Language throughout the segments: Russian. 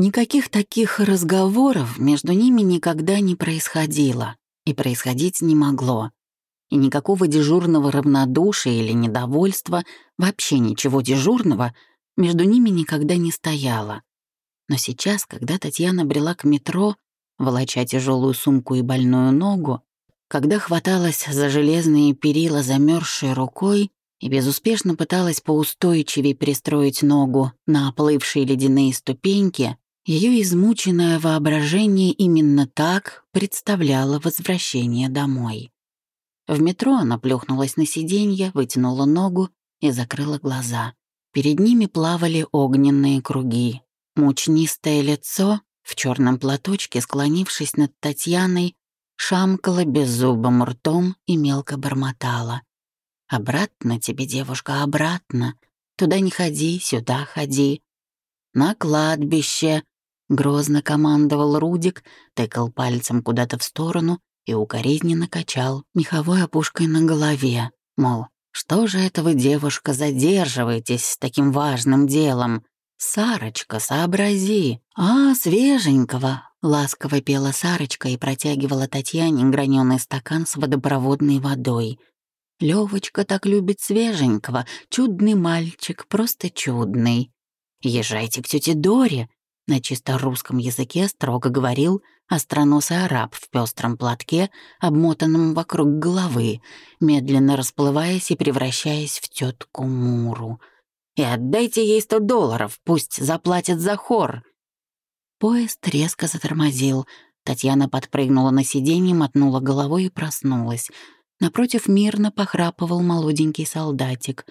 Никаких таких разговоров между ними никогда не происходило и происходить не могло. И никакого дежурного равнодушия или недовольства, вообще ничего дежурного, между ними никогда не стояло. Но сейчас, когда Татьяна брела к метро, волоча тяжелую сумку и больную ногу, когда хваталась за железные перила замерзшей рукой и безуспешно пыталась поустойчивее пристроить ногу на оплывшие ледяные ступеньки, ее измученное воображение именно так представляло возвращение домой. В метро она плюхнулась на сиденье, вытянула ногу и закрыла глаза. Перед ними плавали огненные круги. Мучнистое лицо, в черном платочке, склонившись над Татьяной, шамкала беззубым ртом и мелко бормотала. «Обратно тебе, девушка, обратно. Туда не ходи, сюда ходи. На кладбище!» Грозно командовал Рудик, тыкал пальцем куда-то в сторону и укоризненно качал меховой опушкой на голове. Мол, что же это вы, девушка, задерживаетесь с таким важным делом? Сарочка, сообрази. А, свеженького. Ласково пела Сарочка и протягивала Татьяне граненый стакан с водопроводной водой. Левочка так любит свеженького, чудный мальчик, просто чудный. Езжайте к тете Доре, на чисто русском языке строго говорил остроносый араб в пестром платке, обмотанном вокруг головы, медленно расплываясь и превращаясь в тетку Муру. «И отдайте ей сто долларов, пусть заплатит за хор!» Поезд резко затормозил. Татьяна подпрыгнула на сиденье, мотнула головой и проснулась. Напротив мирно похрапывал молоденький солдатик.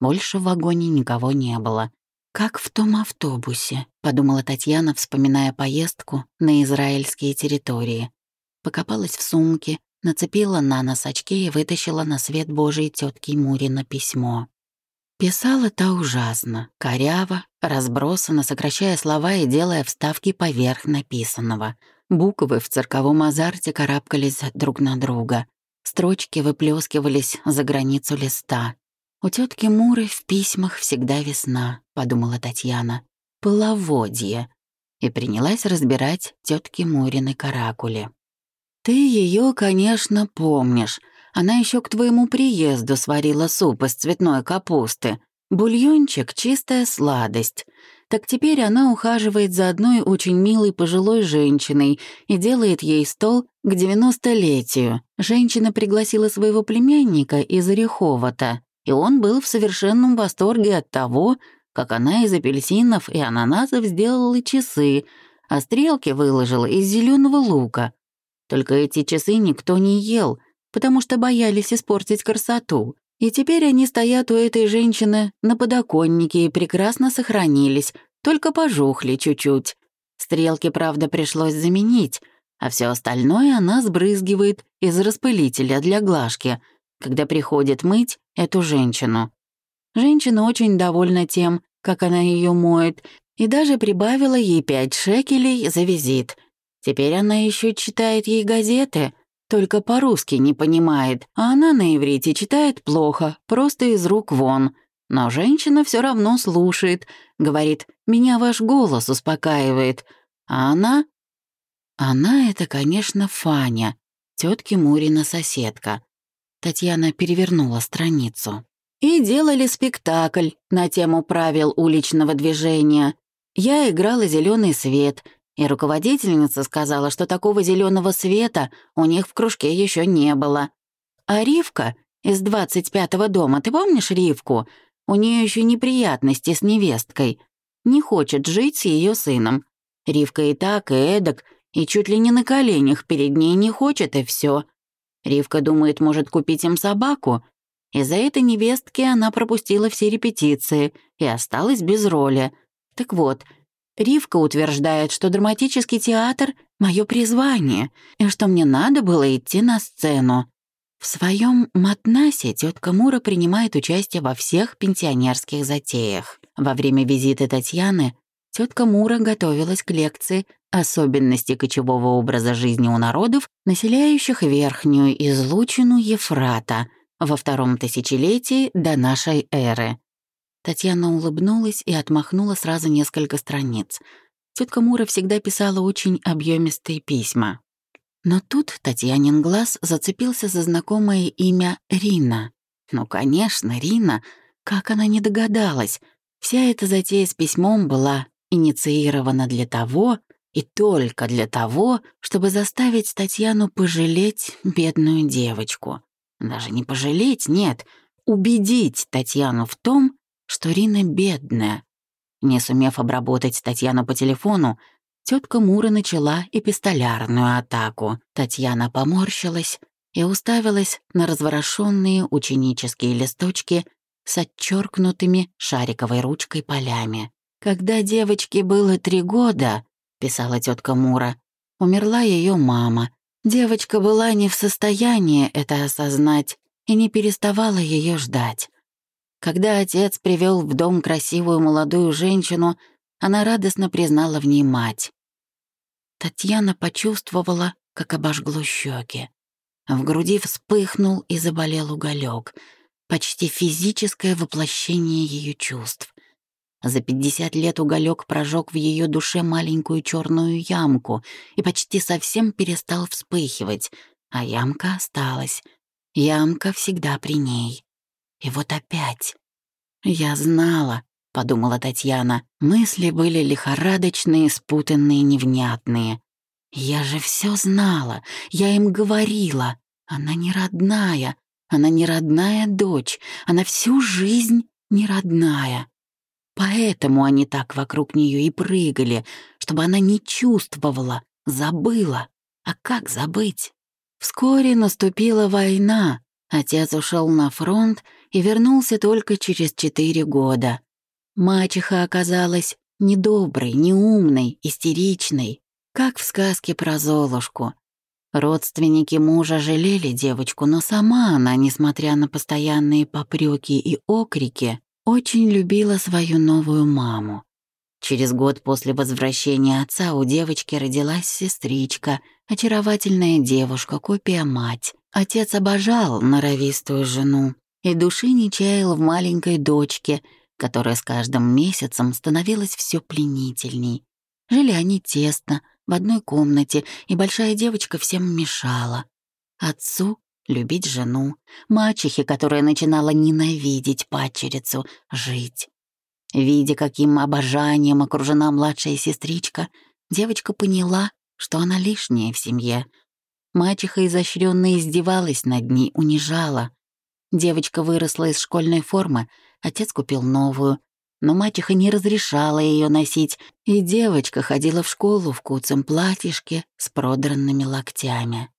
Больше в вагоне никого не было. «Как в том автобусе», — подумала Татьяна, вспоминая поездку на израильские территории. Покопалась в сумке, нацепила на нос очки и вытащила на свет Божий тетки Мурина письмо. Писала та ужасно, коряво, разбросано, сокращая слова и делая вставки поверх написанного. Буквы в цирковом азарте карабкались друг на друга. Строчки выплескивались за границу листа. «У тетки Муры в письмах всегда весна», — подумала Татьяна. «Половодье». И принялась разбирать тетки Мурины каракули. «Ты ее, конечно, помнишь. Она еще к твоему приезду сварила суп из цветной капусты. Бульончик — чистая сладость. Так теперь она ухаживает за одной очень милой пожилой женщиной и делает ей стол к девяностолетию. Женщина пригласила своего племянника из Орехова-то, и он был в совершенном восторге от того, как она из апельсинов и ананасов сделала часы, а стрелки выложила из зеленого лука. Только эти часы никто не ел — потому что боялись испортить красоту. И теперь они стоят у этой женщины на подоконнике и прекрасно сохранились, только пожухли чуть-чуть. Стрелки, правда, пришлось заменить, а все остальное она сбрызгивает из распылителя для глажки, когда приходит мыть эту женщину. Женщина очень довольна тем, как она ее моет, и даже прибавила ей пять шекелей за визит. Теперь она еще читает ей газеты — только по-русски не понимает, а она на иврите читает плохо, просто из рук вон. Но женщина все равно слушает, говорит, «Меня ваш голос успокаивает». А она... Она — это, конечно, Фаня, тетки Мурина соседка. Татьяна перевернула страницу. И делали спектакль на тему правил уличного движения. Я играла зеленый свет, и руководительница сказала, что такого зеленого света у них в кружке еще не было. А Ривка из 25-го дома, ты помнишь Ривку? У нее еще неприятности с невесткой. Не хочет жить с ее сыном. Ривка и так, и эдак, и чуть ли не на коленях перед ней не хочет, и все. Ривка думает, может купить им собаку. Из-за этой невестки она пропустила все репетиции и осталась без роли. Так вот, Ривка утверждает, что драматический театр — мое призвание, и что мне надо было идти на сцену. В своем матнасе тетка Мура принимает участие во всех пенсионерских затеях. Во время визита Татьяны тетка Мура готовилась к лекции «Особенности кочевого образа жизни у народов, населяющих верхнюю излучину Ефрата» во втором тысячелетии до нашей эры. Татьяна улыбнулась и отмахнула сразу несколько страниц. Тетка Мура всегда писала очень объемистые письма. Но тут Татьянин глаз зацепился за знакомое имя Рина. Ну, конечно, Рина. Как она не догадалась. Вся эта затея с письмом была инициирована для того и только для того, чтобы заставить Татьяну пожалеть бедную девочку. Даже не пожалеть, нет, убедить Татьяну в том, что Рина бедная. Не сумев обработать Татьяну по телефону, тетка Мура начала эпистолярную атаку. Татьяна поморщилась и уставилась на разворошенные ученические листочки с отчеркнутыми шариковой ручкой полями. «Когда девочке было три года», — писала тетка Мура, — умерла ее мама. Девочка была не в состоянии это осознать и не переставала ее ждать. Когда отец привел в дом красивую молодую женщину, она радостно признала в ней мать. Татьяна почувствовала, как обожгло щеки. В груди вспыхнул и заболел уголек, почти физическое воплощение ее чувств. За пятьдесят лет уголек прожег в ее душе маленькую черную ямку и почти совсем перестал вспыхивать, а ямка осталась. Ямка всегда при ней. И вот опять. «Я знала», — подумала Татьяна. Мысли были лихорадочные, спутанные, невнятные. «Я же все знала, я им говорила. Она не родная, она не родная дочь, она всю жизнь не родная». Поэтому они так вокруг нее и прыгали, чтобы она не чувствовала, забыла. А как забыть? Вскоре наступила война. Отец ушел на фронт и вернулся только через четыре года. Мачеха оказалась недоброй, неумной, истеричной, как в сказке про Золушку. Родственники мужа жалели девочку, но сама она, несмотря на постоянные попреки и окрики, очень любила свою новую маму. Через год после возвращения отца у девочки родилась сестричка, очаровательная девушка, копия мать. Отец обожал норовистую жену и души не чаял в маленькой дочке, которая с каждым месяцем становилась все пленительней. Жили они тесно, в одной комнате, и большая девочка всем мешала. Отцу любить жену, мачехе, которая начинала ненавидеть падчерицу, жить. Видя, каким обожанием окружена младшая сестричка, девочка поняла, что она лишняя в семье. Мачеха изощренно издевалась над ней, унижала. Девочка выросла из школьной формы, отец купил новую, но мачеха не разрешала ее носить, и девочка ходила в школу в куцем платьишке с продранными локтями.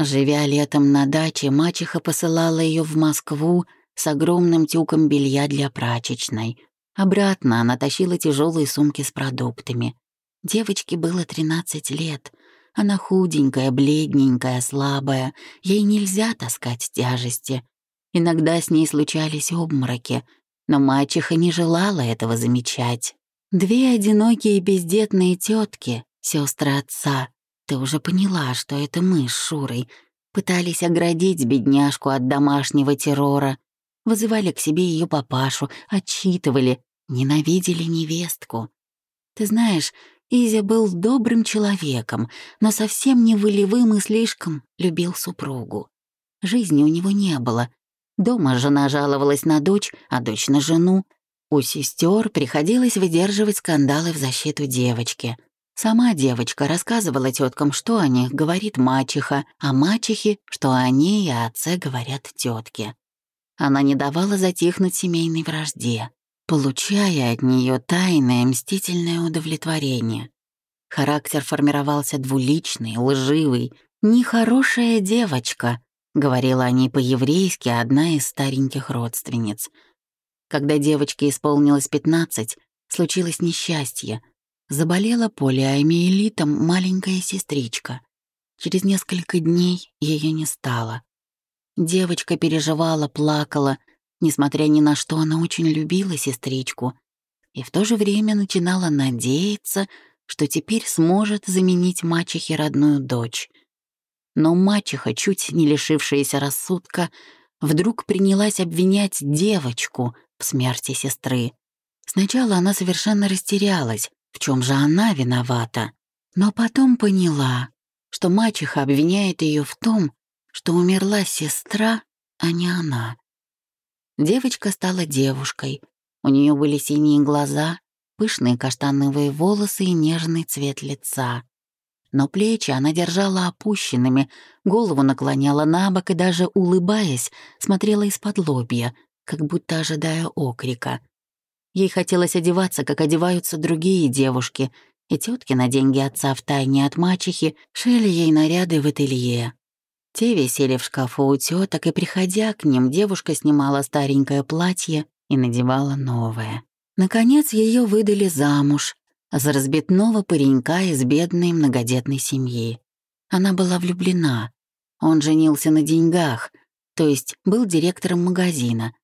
Живя летом на даче, мачеха посылала ее в Москву с огромным тюком белья для прачечной. Обратно она тащила тяжелые сумки с продуктами. Девочке было 13 лет. Она худенькая, бледненькая, слабая. Ей нельзя таскать тяжести. Иногда с ней случались обмороки, но мачеха не желала этого замечать. Две одинокие бездетные тетки, сестры отца, ты уже поняла, что это мы с Шурой. Пытались оградить бедняжку от домашнего террора. Вызывали к себе ее папашу, отчитывали, ненавидели невестку. Ты знаешь, Изя был добрым человеком, но совсем не волевым и слишком любил супругу. Жизни у него не было. Дома жена жаловалась на дочь, а дочь на жену. У сестер приходилось выдерживать скандалы в защиту девочки — Сама девочка рассказывала теткам, что о них говорит мачеха, а мачехе, что о ней и отце говорят тетки. Она не давала затихнуть семейной вражде, получая от нее тайное мстительное удовлетворение. Характер формировался двуличный, лживый, нехорошая девочка, говорила о ней по-еврейски одна из стареньких родственниц. Когда девочке исполнилось пятнадцать, случилось несчастье — Заболела полиомиелитом маленькая сестричка. Через несколько дней ее не стало. Девочка переживала, плакала, несмотря ни на что, она очень любила сестричку и в то же время начинала надеяться, что теперь сможет заменить мачехе родную дочь. Но мачеха, чуть не лишившаяся рассудка, вдруг принялась обвинять девочку в смерти сестры. Сначала она совершенно растерялась, в чем же она виновата. Но потом поняла, что мачеха обвиняет ее в том, что умерла сестра, а не она. Девочка стала девушкой. У нее были синие глаза, пышные каштановые волосы и нежный цвет лица. Но плечи она держала опущенными, голову наклоняла на бок и даже, улыбаясь, смотрела из-под лобья, как будто ожидая окрика. Ей хотелось одеваться, как одеваются другие девушки, и тетки на деньги отца в тайне от мачехи шили ей наряды в ателье. Те висели в шкафу у теток, и, приходя к ним, девушка снимала старенькое платье и надевала новое. Наконец ее выдали замуж за разбитного паренька из бедной многодетной семьи. Она была влюблена. Он женился на деньгах, то есть был директором магазина.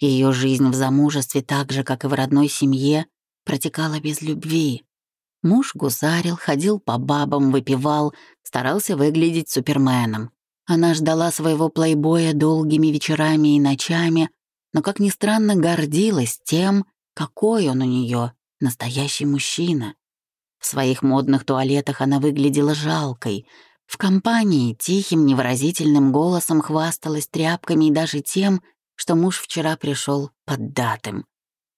Ее жизнь в замужестве, так же, как и в родной семье, протекала без любви. Муж гусарил, ходил по бабам, выпивал, старался выглядеть суперменом. Она ждала своего плейбоя долгими вечерами и ночами, но, как ни странно, гордилась тем, какой он у нее, настоящий мужчина. В своих модных туалетах она выглядела жалкой. В компании тихим, невыразительным голосом хвасталась тряпками и даже тем, что муж вчера пришел поддатым.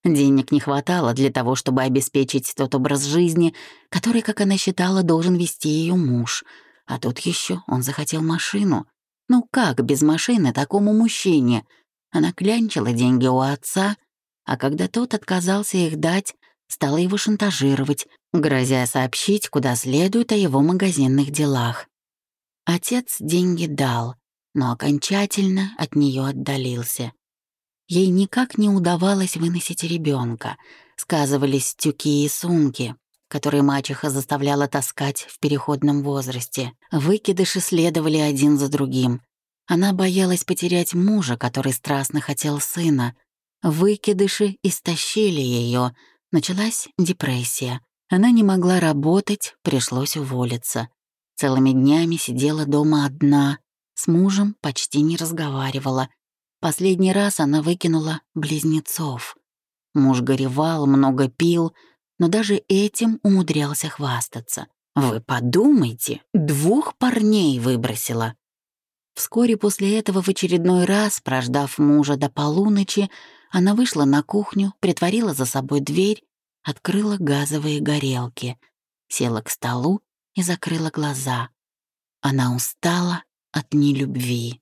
Денег не хватало для того, чтобы обеспечить тот образ жизни, который, как она считала, должен вести ее муж — а тут еще он захотел машину. Ну как без машины такому мужчине? Она клянчила деньги у отца, а когда тот отказался их дать, стала его шантажировать, грозя сообщить, куда следует о его магазинных делах. Отец деньги дал, но окончательно от нее отдалился. Ей никак не удавалось выносить ребенка, сказывались тюки и сумки которые мачеха заставляла таскать в переходном возрасте. Выкидыши следовали один за другим. Она боялась потерять мужа, который страстно хотел сына. Выкидыши истощили ее. Началась депрессия. Она не могла работать, пришлось уволиться. Целыми днями сидела дома одна, с мужем почти не разговаривала. Последний раз она выкинула близнецов. Муж горевал, много пил, но даже этим умудрялся хвастаться. «Вы подумайте, двух парней выбросила!» Вскоре после этого в очередной раз, прождав мужа до полуночи, она вышла на кухню, притворила за собой дверь, открыла газовые горелки, села к столу и закрыла глаза. Она устала от нелюбви.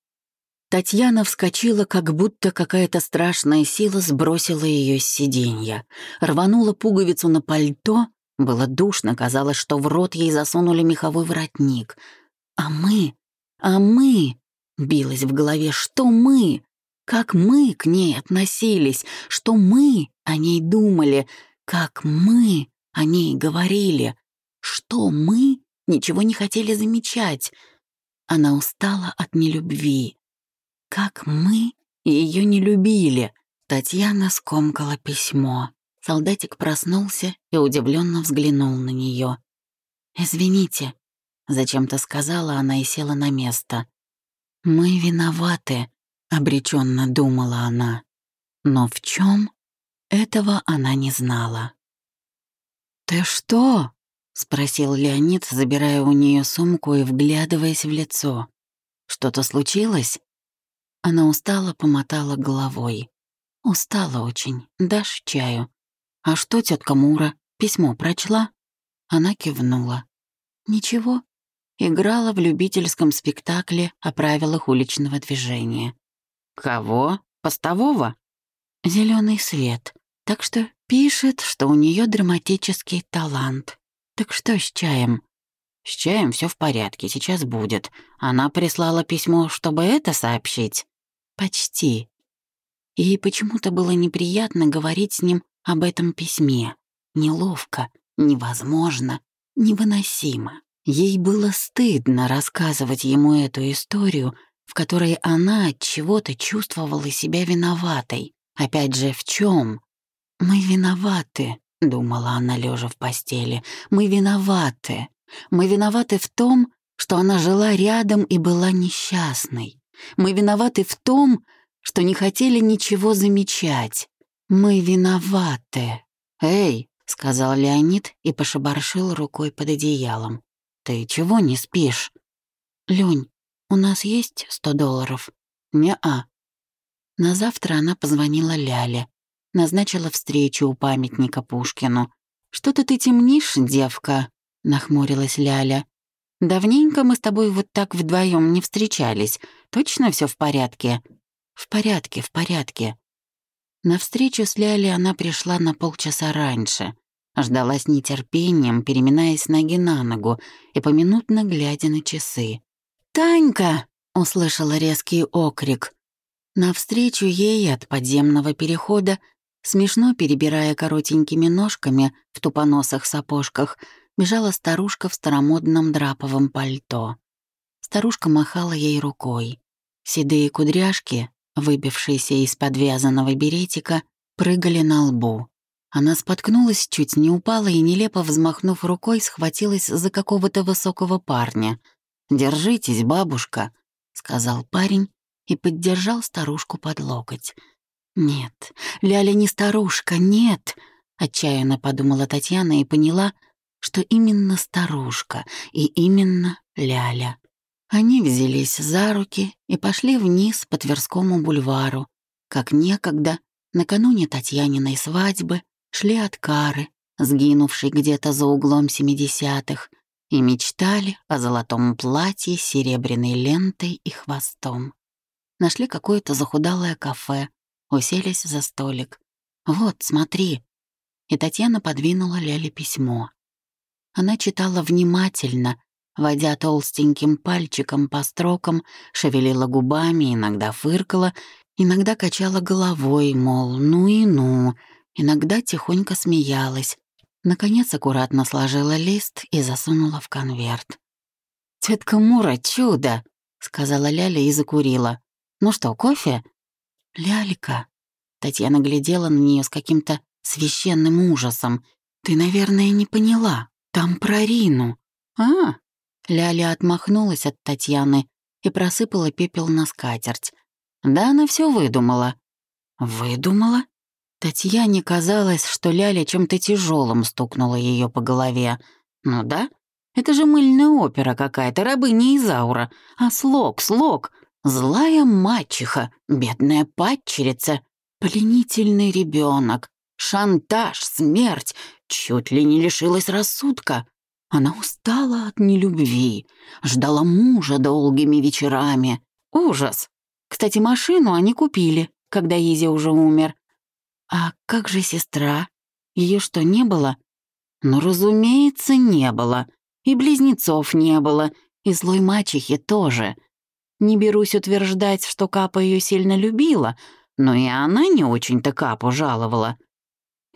Татьяна вскочила, как будто какая-то страшная сила сбросила ее с сиденья. Рванула пуговицу на пальто. Было душно, казалось, что в рот ей засунули меховой воротник. «А мы? А мы?» — билось в голове. «Что мы? Как мы к ней относились? Что мы о ней думали? Как мы о ней говорили? Что мы ничего не хотели замечать?» Она устала от нелюбви. Как мы ее не любили. Татьяна скомкала письмо. Солдатик проснулся и удивленно взглянул на нее. «Извините», — зачем-то сказала она и села на место. «Мы виноваты», — обреченно думала она. Но в чем? Этого она не знала. «Ты что?» — спросил Леонид, забирая у нее сумку и вглядываясь в лицо. «Что-то случилось?» Она устало помотала головой. Устала очень. Дашь чаю? А что, тетка Мура, письмо прочла? Она кивнула. Ничего. Играла в любительском спектакле о правилах уличного движения. Кого? Постового? Зеленый свет. Так что пишет, что у нее драматический талант. Так что с чаем? С чаем все в порядке, сейчас будет. Она прислала письмо, чтобы это сообщить. Почти. Ей почему-то было неприятно говорить с ним об этом письме. Неловко, невозможно, невыносимо. Ей было стыдно рассказывать ему эту историю, в которой она от чего-то чувствовала себя виноватой. Опять же, в чем? Мы виноваты, думала она, лежа в постели. Мы виноваты. Мы виноваты в том, что она жила рядом и была несчастной. Мы виноваты в том, что не хотели ничего замечать. Мы виноваты. Эй, — сказал Леонид и пошебаршил рукой под одеялом. «Ты чего не спишь?» «Лёнь, у нас есть сто долларов?» «Не-а». На завтра она позвонила Ляле, назначила встречу у памятника Пушкину. «Что-то ты темнишь, девка», — нахмурилась Ляля. «Давненько мы с тобой вот так вдвоем не встречались. Точно все в порядке?» «В порядке, в порядке». На встречу с Лялей она пришла на полчаса раньше. Ждала с нетерпением, переминаясь ноги на ногу и поминутно глядя на часы. «Танька!» — услышала резкий окрик. Навстречу ей от подземного перехода, смешно перебирая коротенькими ножками в тупоносых сапожках, бежала старушка в старомодном драповом пальто. Старушка махала ей рукой. Седые кудряшки, выбившиеся из подвязанного беретика, прыгали на лбу. Она споткнулась, чуть не упала и, нелепо взмахнув рукой, схватилась за какого-то высокого парня. «Держитесь, бабушка», — сказал парень и поддержал старушку под локоть. «Нет, Ляля не старушка, нет!» — отчаянно подумала Татьяна и поняла, что именно старушка и именно Ляля. Они взялись за руки и пошли вниз по Тверскому бульвару, как некогда, накануне Татьяниной свадьбы, шли от Кары, сгинувшей где-то за углом семидесятых, и мечтали о золотом платье с серебряной лентой и хвостом. Нашли какое-то захудалое кафе, уселись за столик. «Вот, смотри». И Татьяна подвинула Ляле письмо. Она читала внимательно, водя толстеньким пальчиком по строкам, шевелила губами, иногда фыркала, иногда качала головой, мол, ну и ну, иногда тихонько смеялась. Наконец аккуратно сложила лист и засунула в конверт. «Тетка Мура, чудо!» — сказала Ляля и закурила. «Ну что, кофе?» «Лялька!» Татьяна глядела на нее с каким-то священным ужасом. «Ты, наверное, не поняла. Там про Рину». «А, Ляля отмахнулась от Татьяны и просыпала пепел на скатерть. Да она все выдумала. Выдумала? Татьяне казалось, что Ляля чем-то тяжелым стукнула ее по голове. Ну да, это же мыльная опера какая-то, рабыня Изаура. А слог, слог, злая мачеха, бедная падчерица, пленительный ребенок, шантаж, смерть, чуть ли не лишилась рассудка. Она устала от нелюбви, ждала мужа долгими вечерами. Ужас! Кстати, машину они купили, когда Изи уже умер. А как же сестра? Ее что, не было? Ну, разумеется, не было. И близнецов не было, и злой мачехи тоже. Не берусь утверждать, что Капа ее сильно любила, но и она не очень-то Капу жаловала.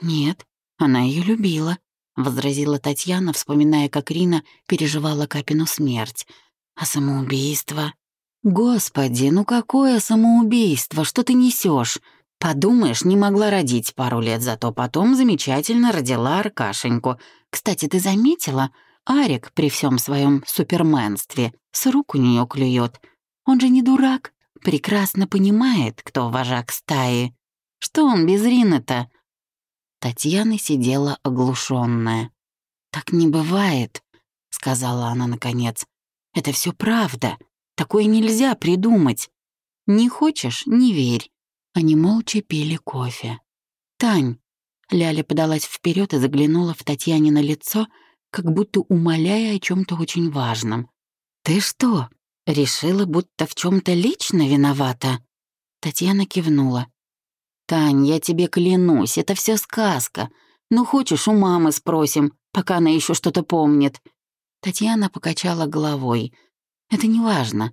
Нет, она ее любила возразила Татьяна, вспоминая, как Рина переживала Капину смерть. «А самоубийство?» «Господи, ну какое самоубийство? Что ты несешь? Подумаешь, не могла родить пару лет, зато потом замечательно родила Аркашеньку. Кстати, ты заметила? Арик при всем своем суперменстве с рук у нее клюет. Он же не дурак, прекрасно понимает, кто вожак стаи. Что он без Рины-то? Татьяна сидела оглушенная. «Так не бывает», — сказала она наконец. «Это все правда. Такое нельзя придумать. Не хочешь — не верь». Они молча пили кофе. «Тань», — Ляля подалась вперед и заглянула в Татьяне на лицо, как будто умоляя о чем то очень важном. «Ты что, решила, будто в чем то лично виновата?» Татьяна кивнула. «Тань, я тебе клянусь, это все сказка. Ну, хочешь, у мамы спросим, пока она еще что-то помнит». Татьяна покачала головой. «Это не важно.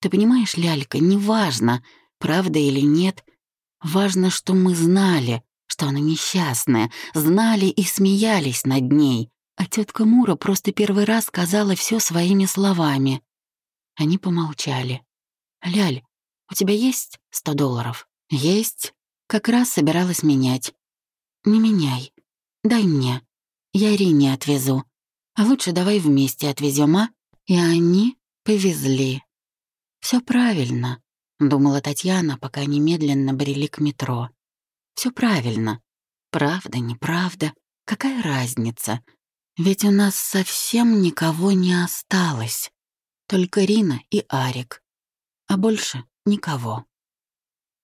Ты понимаешь, лялька, не важно, правда или нет. Важно, что мы знали, что она несчастная, знали и смеялись над ней. А тетка Мура просто первый раз сказала все своими словами». Они помолчали. «Ляль, у тебя есть сто долларов?» «Есть», как раз собиралась менять. «Не меняй. Дай мне. Я Ирине отвезу. А лучше давай вместе отвезем, а?» И они повезли. Все правильно», — думала Татьяна, пока они медленно брели к метро. Все правильно. Правда, неправда. Какая разница? Ведь у нас совсем никого не осталось. Только Рина и Арик. А больше никого.